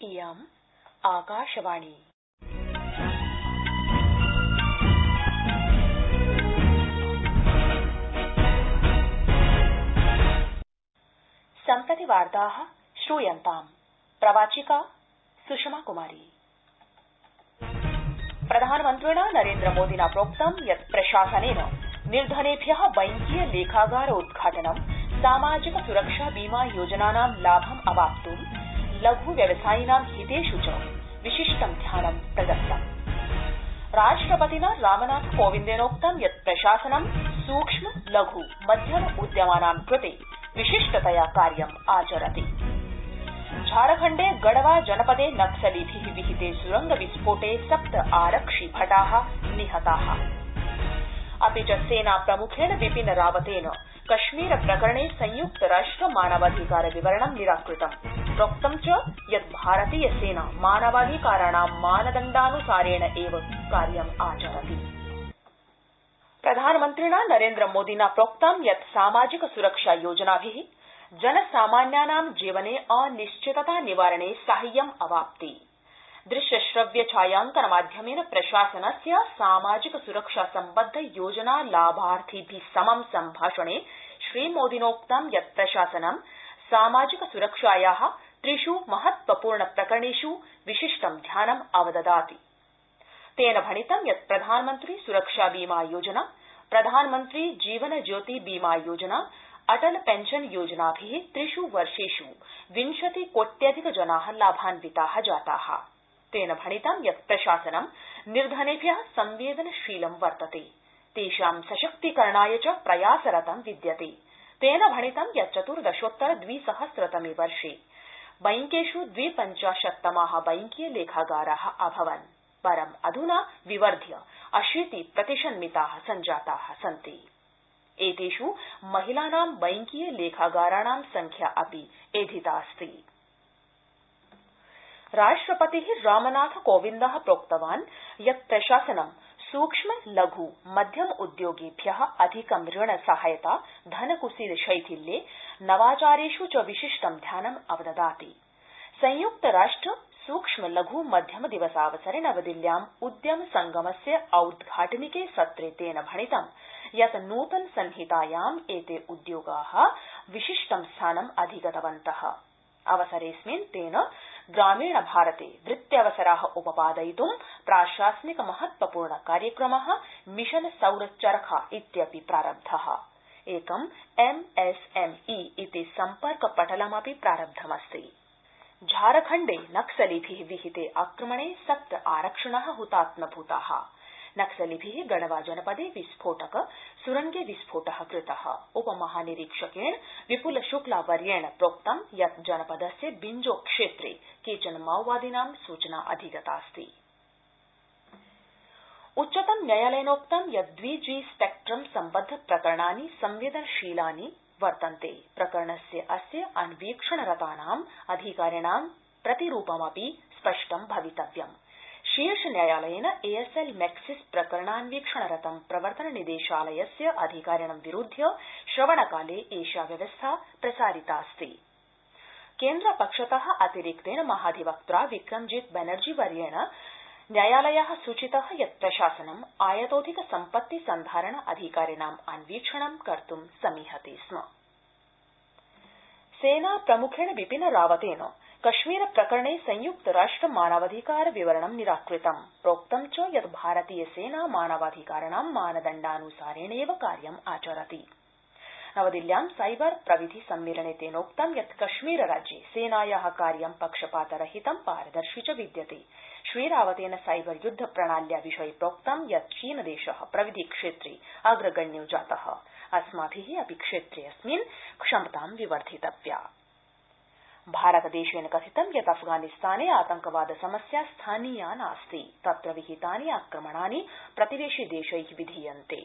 इयम् आकाशवाणी। सम्प्रति वार्ता श्रूयन्ताम्। प्रवाचिका सुषमा कुमारी। प्रधानमन्त्रिणा नरेन्द्रमोदिना प्रोक्तं यत् प्रशासनेन निर्धनेभ्य बैंकीय लेखागार उद्घाटनं, सामाजिक सुरक्षा बीमा योजनानां लाभम् अवाप्तुं लघु व्यवसायिनां हितेष् च विशिष्टं ध्यानं प्रदत्तम् राष्ट्रपतिना रामनाथ कोविन्देनोक्तं यत् प्रशासनं सूक्ष्म, लघु, मध्यम उद्यमानां कृते विशिष्टतया कार्यम् आचरति। झारखण्डे गढ़वा जनपदे नक्सलिभि विहिते सुरंग विस्फोटे सप्त आरक्षि भटा निहता। अपि च सेना प्रमुखेण विपिन रावतेन कश्मीर प्रकरणे संयुक्त राष्ट्र मानवाधिकार विवरणं निराकृतम् प्रोक्तं च यत् भारतीय सेना मानवाधिकाराणां मानदण्डानुसारेण एव कार्यम् आचरति. प्रधानमन्त्रिणा नरेन्द्रमोदिना प्रोक्तं यत् सामाजिक सुरक्षा योजनाभि जनसामान्यानां जीवने अनिश्चितता निवारणे साहाय्यम् अवाप्ति। दृश्य श्रव्य छायांकन माध्यमेन प्रशासनस्य सामाजिक सुरक्षा सम्बद्ध योजना लाभार्थिभि समं सम्भाषणे श्रीमोदिनोक्तं यत् प्रशासनं सामाजिक सुरक्षाया त्रिष् महत्वपूर्ण प्रकरणेष् विशिष्टं ध्यानम् अवददाति। तेन भणितं यत् प्रधानमन्त्री सुरक्षा बीमा योजना, प्रधानमन्त्री जीवन ज्योति बीमा योजना, अटल पेंशन योजनाभि त्रिष् वर्षेष् विंशति कोट्यधिक जना लाभान्विता जाता। तेन भणितं यत् प्रशासनं निर्धनेभ्य संवेदनशीलं वर्तते। तेषां सशक्तीकरणाय च प्रयासरतं विद्यते। तेन भणितं यत् चतुर्दशोत्तर द्विसहस्रतमे वर्षे बैंकेष् द्विपञ्चाशत्तमा बैंकीय लेखागारा अभवन्। परं अध्ना विवर्ध्य अशीति प्रतिशन्मिता सञ्जाता सन्ति। एतेष् महिलानां बैंकीय लेखागाराणां संख्या अपि एधितास्ति राष्ट्रपति रामनाथ कोविन्द प्रोक्तवान् यत् प्रशासनं सूक्ष्म, लघु, मध्यम उद्योगेभ्य अधिकं ऋण सहायता धनकुसीद शैथिल्ये, नवाचारेष् च विशिष्टं ध्यानम् अवददाति। संयुक्त राष्ट्र सूक्ष्म, लघु, मध्यम दिवसावसरे नवदिल्ल्याम् उद्यम संगमस्य औद्घाटनिके सत्रे तेन भणितं यत् नूतन संहितायाम् एते उद्योगा विशिष्टं स्थानम् अधिगतवन्त। अवसरेऽस्मिन् तेन ग्रामीण भारते वृत्त्यवसरा उपपादयित् प्राशासनिक महत्वपूर्ण कार्यक्रम मिशन सौर चरखा इत्यपि प्रारब्ध। एकं एमएसएमई इति सम्पर्क पटलमपि प्रारब्धमस्ति। झारखण्डे नक्सलिभि विहिते आक्रमणे सप्त आरक्षिण हुतात्मभूता। नक्सलिभि गढ़वा जनपदे विस्फोटक, सुरंगे विस्फोट कृत। उपमहानिरीक्षकेण विपुल शुक्ला वर्येण प्रोक्तं यत् जनपदस्य बिंजो क्षेत्रे केचन माओवादिनां सूचना अधिगतास्ति। उच्चतम न्यायालयेनोक्तं यत् द्वि जी स्पेक्ट्रम सम्बद्ध प्रकरणानि संवेदनशीलानि वर्तन्ते। प्रकरणस्य अस्य अन्वीक्षणरतानाम् अधिकारिणां प्रतिरूपमपि स्पष्टं भवितव्यम्। शीर्षन्यायालयेन एएसएल मैक्सिस प्रकरणान्वीक्षणरतं प्रवर्तन निदेशालयस्य अधिकारिणं विरूद्धय श्रवणकाले एषा व्यवस्था प्रसारितास्ति। केन्द्रपक्षत अतिरिक्तेन महाधिवक्त्रा विक्रमजीत बनर्जी वर्येण न्यायालय सूचित यत् प्रशासनं आयतोधिक संपत्ति सन्धारण अधिकारिणाम् अन्वीक्षणं कर्तुं समीहते स्म। सेना प्रमुखेण बिपिन रावतेन कश्मीर प्रकरणे संयुक्त राष्ट्र मानवाधिकार विवरणं निराकृतम्। प्रोक्तं च यत् भारतीय सेना मानवाधिकाराणां मानदण्डानुसारेणेव कार्यम् आचरति। नवदिल्ल्यां साइबर प्रविधि सम्मेलने तेनोक्तं यत् कश्मीर राज्ये सेनाया कार्यं पक्षपातरहितं पारदर्शि च विद्यते। श्रीरावतेन साइबर युद्ध प्रणाल्या विषये प्रोक्तं यत् चीनदेश प्रविधि क्षेत्रे अग्रगण्यो जात। अस्माभि अपि क्षेत्रेऽस्मिन् क्षमतां विवर्धितव्या। भारतदेशेन कथितं यत् अफगानिस्ताने आतंकवाद समस्या स्थानीया नास्ति तत्र विहितानि आक्रमणानि प्रतिवेशि देशै विधीयन्ते